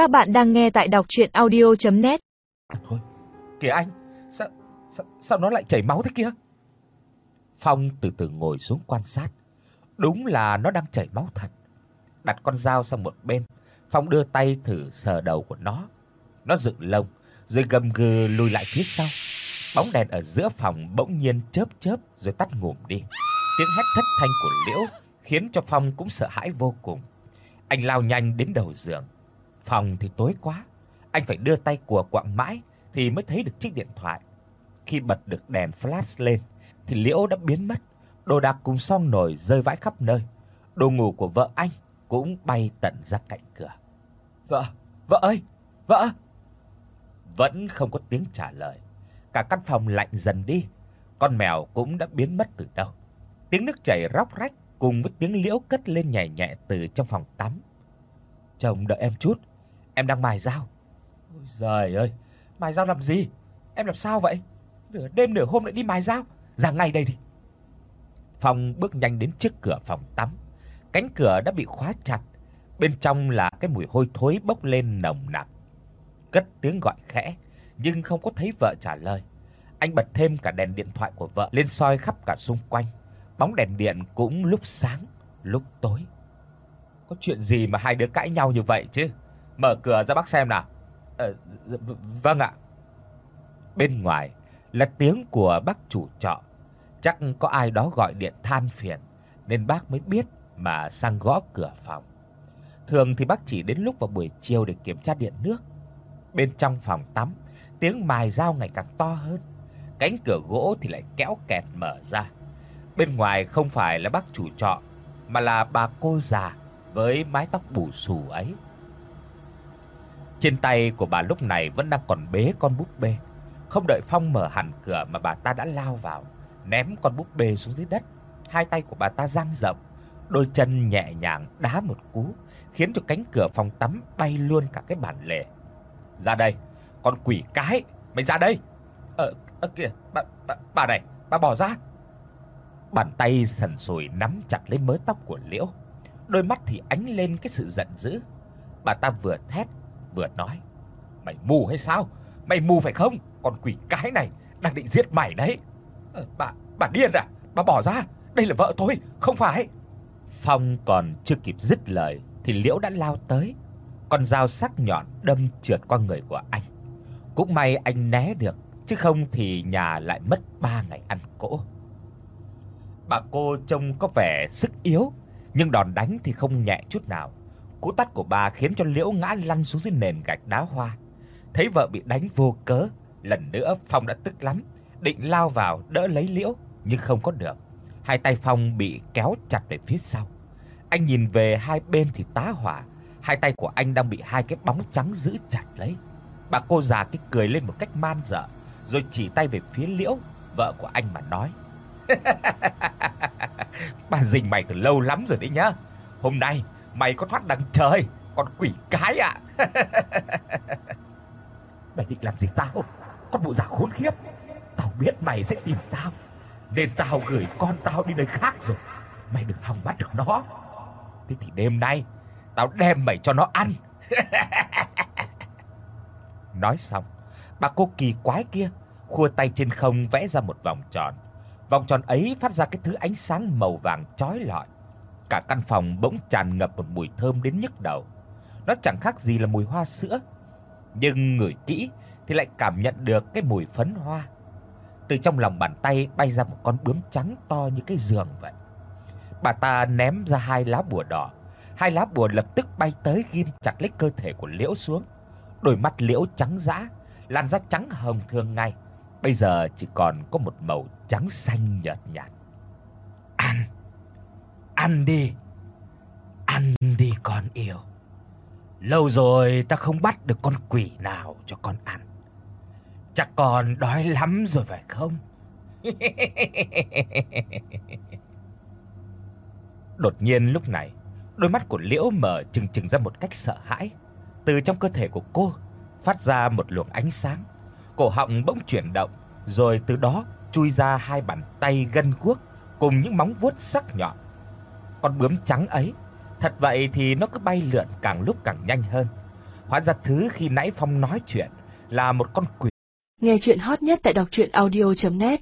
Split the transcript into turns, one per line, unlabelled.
Các bạn đang nghe tại đọc audio net
Thôi, kìa anh, sao, sao sao nó lại chảy máu thế kia? Phong từ từ ngồi xuống quan sát. Đúng là nó đang chảy máu thật. Đặt con dao sang một bên, Phong đưa tay thử sờ đầu của nó. Nó dựng lông, rồi gầm gừ lùi lại phía sau. Bóng đèn ở giữa phòng bỗng nhiên chớp chớp rồi tắt ngủm đi. Tiếng hét thất thanh của Liễu khiến cho Phong cũng sợ hãi vô cùng. Anh lao nhanh đến đầu giường. Phòng thì tối quá, anh phải đưa tay của quạng mãi thì mới thấy được chiếc điện thoại. Khi bật được đèn flash lên thì Liễu đã biến mất, đồ đạc cùng xong nồi rơi vãi khắp nơi. Đồ ngủ của vợ anh cũng bay tận ra cạnh cửa. "Vợ, vợ ơi, vợ!" Vẫn không có tiếng trả lời. Cả căn phòng lạnh dần đi, con mèo cũng đã biến mất từ đâu. Tiếng nước chảy róc rách cùng với tiếng liễu cất lên nhẹ nhẹ từ trong phòng tắm. "Chồng đợi em chút, em đang mài dao." "Ôi giời ơi, mài dao làm gì? Em làm sao vậy? Nửa đêm nửa hôm lại đi mài dao, ra ngay đây đi." Phong bước nhanh đến trước cửa phòng tắm. Cánh cửa đã bị khóa chặt, bên trong là cái mùi hôi thối bốc lên nồng nặc. Cất tiếng gọi khẽ, nhưng không có thấy vợ trả lời. Anh bật thêm cả đèn điện thoại của vợ lên soi khắp cả xung quanh. Bóng đèn điện cũng lúc sáng, lúc tối. Có chuyện gì mà hai đứa cãi nhau như vậy chứ? Mở cửa ra bác xem nào. Ờ vâng ạ. Bên ngoài là tiếng của bác chủ trọ. Chắc có ai đó gọi điện than phiền nên bác mới biết mà sang gõ cửa phòng. Thường thì bác chỉ đến lúc vào buổi chiều để kiểm tra điện nước. Bên trong phòng tắm, tiếng mài dao ngày càng to hơn. Cánh cửa gỗ thì lại kéo kẹt mở ra. Bên ngoài không phải là bác chủ trọ mà là bà cô già với mái tóc bù xù ấy. Trên tay của bà lúc này vẫn đang còn bế con búp bê. Không đợi Phong mở hẳn cửa mà bà ta đã lao vào, ném con búp bê xuống dưới đất. Hai tay của bà ta dang rộng, đôi chân nhẹ nhàng đá một cú, khiến cho cánh cửa phòng tắm bay luôn cả cái bàn lề. "Ra đây, con quỷ cái, mày ra đây." "Ờ, ơ kìa, bà, bà bà này, bà bỏ ra." Bàn tay sần sùi nắm chặt lấy mớ tóc của Liễu, đôi mắt thì ánh lên cái sự giận dữ. Bà ta vừa thét vừa nói: "Mày mù hay sao? Mày mù phải không? Con quỷ cái này đang định giết mày đấy." "Ờ, bà bà điên à? Bà bỏ ra, đây là vợ tôi, không phải." Phong còn chưa kịp dứt lời thì Liễu đã lao tới, con dao sắc nhọn đâm trượt qua người của anh. Cũng may anh né được, chứ không thì nhà lại mất 3 ngày ăn cỗ. Bà cô trông có vẻ sức yếu, nhưng đòn đánh thì không nhẹ chút nào. Cú tát của bà khiến cho Liễu ngã lăn xuống dưới nền gạch đá hoa. Thấy vợ bị đánh vô cớ, lần nữa Phong đã tức lắm, định lao vào đỡ lấy Liễu nhưng không có được. Hai tay Phong bị kéo chặt về phía sau. Anh nhìn về hai bên thì tá hỏa, hai tay của anh đang bị hai cái bóng trắng giữ chặt lấy. Bà cô già cái cười lên một cách man dợ, rồi chỉ tay về phía Liễu, vợ của anh mà nói: "Bà rình mày từ lâu lắm rồi đấy nhá. Hôm nay mày có thoát đằng trời, con quỷ cái ạ." "Mày định làm gì tao? Con bộ giả khốn khiếp. Tao biết mày sẽ tìm tao, nên tao gửi con tao đi nơi khác rồi. Mày đừng hòng bắt được nó. Thế thì đêm nay tao đem mày cho nó ăn." Nói xong, bà cô kỳ quái kia khua tay trên không vẽ ra một vòng tròn. Vòng tròn ấy phát ra cái thứ ánh sáng màu vàng chói lọi. Cả căn phòng bỗng tràn ngập một mùi thơm đến nhức đầu. Nó chẳng khác gì là mùi hoa sữa, nhưng ngửi kỹ thì lại cảm nhận được cái mùi phấn hoa. Từ trong lòng bàn tay bay ra một con bướm trắng to như cái giường vậy. Bà ta ném ra hai lá bùa đỏ, hai lá bùa lập tức bay tới ghim chặt lấy cơ thể của Liễu xuống. Đôi mắt Liễu trắng dã, làn da trắng hồng thường ngày, bây giờ chỉ còn có một màu trắng xanh nhợt nhạt. "Ăn. Đi. Ăn đi con yêu. Lâu rồi ta không bắt được con quỷ nào cho con ăn. Chắc con đói lắm rồi phải không?" Đột nhiên lúc này, đôi mắt của Liễu mở trừng trừng ra một cách sợ hãi. Từ trong cơ thể của cô phát ra một luồng ánh sáng, cổ họng bỗng chuyển động, rồi từ đó chui ra hai bàn tay gân guốc cùng những móng vuốt sắc nhọn. Con bướm trắng ấy, thật vậy thì nó cứ bay lượn càng lúc càng nhanh hơn. Hóa ra thứ khi nãy Phong nói chuyện là một con quỷ.
Nghe chuyện hot nhất tại đọc audio net